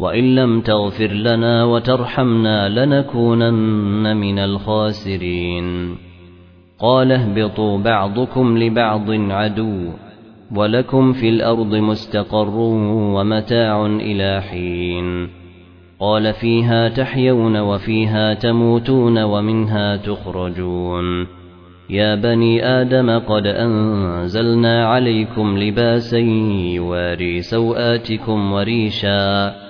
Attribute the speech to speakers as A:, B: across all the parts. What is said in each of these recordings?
A: وإن لم تغفر لنا وترحمنا لنكونن من الخاسرين. قال اهبطوا بعضكم لبعض عدو ولكم في الأرض مستقر ومتاع إلى حين. قال فيها تحيون وفيها تموتون ومنها تخرجون. يا بني آدم قد أنزلنا عليكم لباسا يواري سوآتكم وريشا.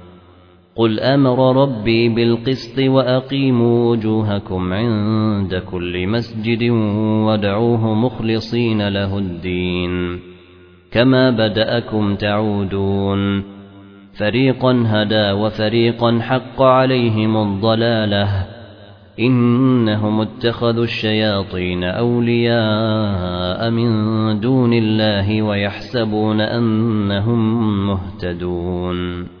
A: قل أمر ربي بالقسط وأقيموا وجوهكم عند كل مسجد وادعوه مخلصين له الدين كما بدأكم تعودون فريقا هدى وفريقا حق عليهم الضلاله إنهم اتخذوا الشياطين أولياء من دون الله ويحسبون أنهم مهتدون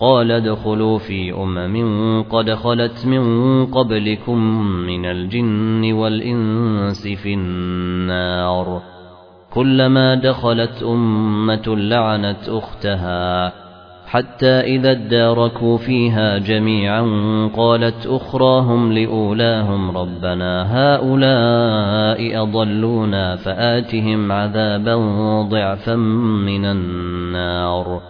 A: قال ادخلوا في أمم قد خلت من قبلكم من الجن والإنس في النار. كلما دخلت أمة لعنت أختها. حتى إذا اداركوا فيها جميعا قالت أخراهم لأولاهم ربنا هؤلاء أضلونا فآتهم عذابا ضعفا من النار.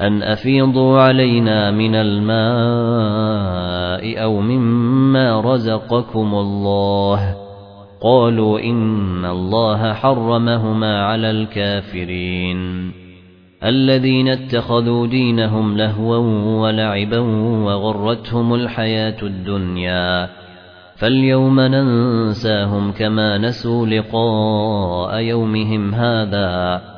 A: أن أفيضوا علينا من الماء أو مما رزقكم الله. قالوا إن الله حرمهما على الكافرين. الذين اتخذوا دينهم لهوا ولعبا وغرتهم الحياة الدنيا. فاليوم ننساهم كما نسوا لقاء يومهم هذا.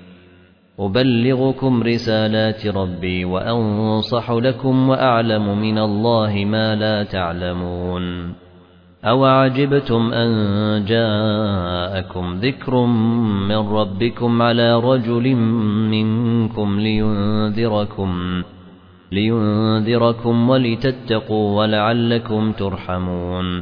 A: أبلغكم رسالات ربي وأنصح لكم وأعلم من الله ما لا تعلمون أوعجبتم أن جاءكم ذكر من ربكم على رجل منكم لينذركم لينذركم ولتتقوا ولعلكم ترحمون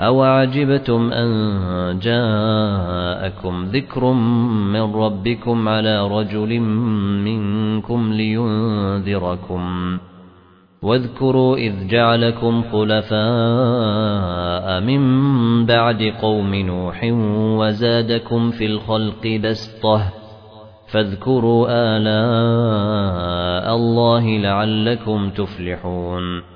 A: أوعجبتم أن جاءكم ذكر من ربكم على رجل منكم لينذركم واذكروا إذ جعلكم خلفاء من بعد قوم نوح وزادكم في الخلق بسطة فاذكروا آلاء الله لعلكم تفلحون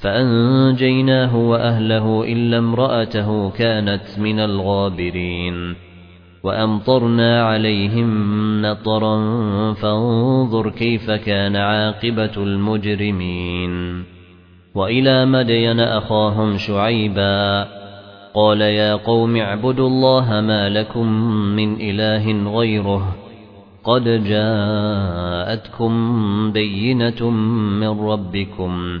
A: فأنجيناه وأهله إلا امرأته كانت من الغابرين. وأمطرنا عليهم نطرا فانظر كيف كان عاقبة المجرمين. وإلى مدين أخاهم شعيبا قال يا قوم اعبدوا الله ما لكم من إله غيره قد جاءتكم بينة من ربكم.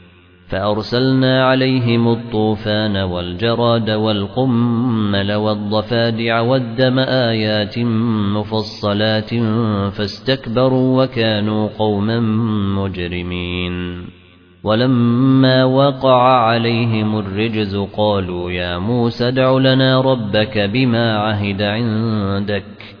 A: فأرسلنا عليهم الطوفان والجراد والقمل والضفادع والدم آيات مفصلات فاستكبروا وكانوا قوما مجرمين. ولما وقع عليهم الرجز قالوا يا موسى ادع لنا ربك بما عهد عندك.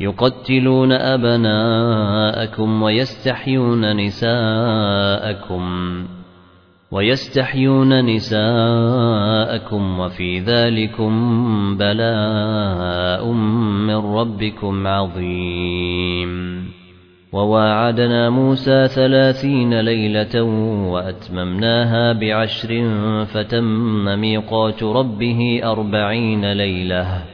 A: يقتلون أبناءكم ويستحيون نساءكم ويستحيون نساءكم وفي ذلكم بلاء من ربكم عظيم وواعدنا موسى ثلاثين ليلة وأتممناها بعشر فتم ميقات ربه أربعين ليلة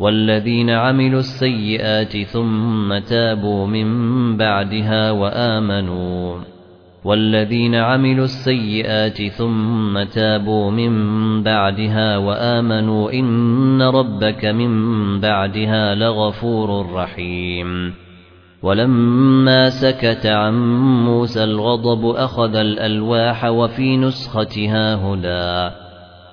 A: والذين عملوا السيئات ثم تابوا من بعدها وآمنوا. والذين عملوا السيئات ثم تابوا من بعدها وآمنوا إن ربك من بعدها لغفور رحيم. ولما سكت عن موسى الغضب أخذ الألواح وفي نسختها هدى.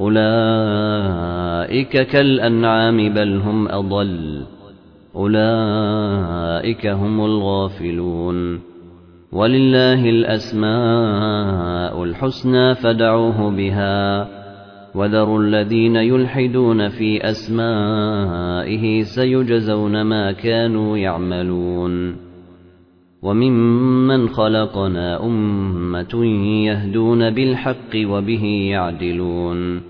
A: أولئك كالأنعام بل هم أضل. أولئك هم الغافلون. ولله الأسماء الحسنى فدعوه بها. وذروا الذين يلحدون في أسمائه سيجزون ما كانوا يعملون. وممن خلقنا أمة يهدون بالحق وبه يعدلون.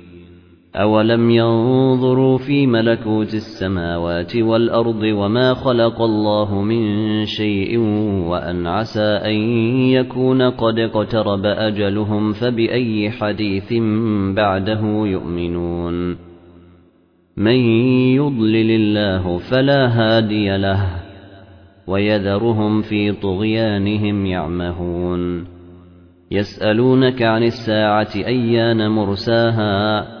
A: أولم ينظروا في ملكوت السماوات والأرض وما خلق الله من شيء وأن عسى أن يكون قد اقترب أجلهم فبأي حديث بعده يؤمنون من يضلل الله فلا هادي له ويذرهم في طغيانهم يعمهون يسألونك عن الساعة أيان مرساها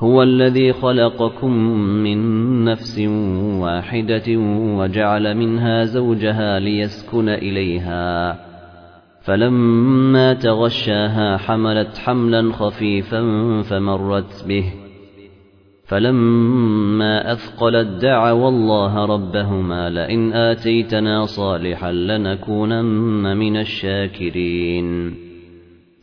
A: هو الذي خلقكم من نفس واحدة وجعل منها زوجها ليسكن إليها. فلما تغشاها حملت حملا خفيفا فمرت به. فلما أثقلت دعوا الله ربهما لئن آتيتنا صالحا لنكونن من الشاكرين.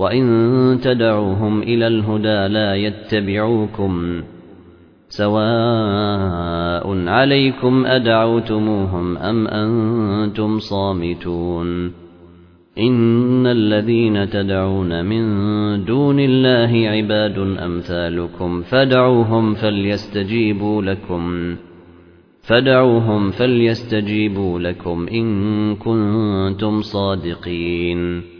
A: وإن تدعوهم إلى الهدى لا يتبعوكم سواء عليكم أدعوتموهم أم أنتم صامتون إن الذين تدعون من دون الله عباد أمثالكم فدعوهم فليستجيبوا لكم فدعوهم فليستجيبوا لكم إن كنتم صادقين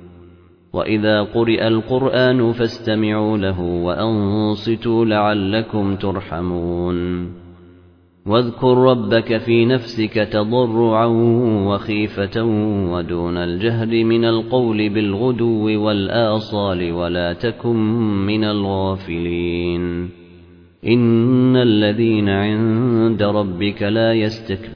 A: وإذا قرئ القرآن فاستمعوا له وأنصتوا لعلكم ترحمون واذكر ربك في نفسك تضرعا وخيفة ودون الجهر من القول بالغدو والآصال ولا تكن من الغافلين إن الذين عند ربك لا يستكبرون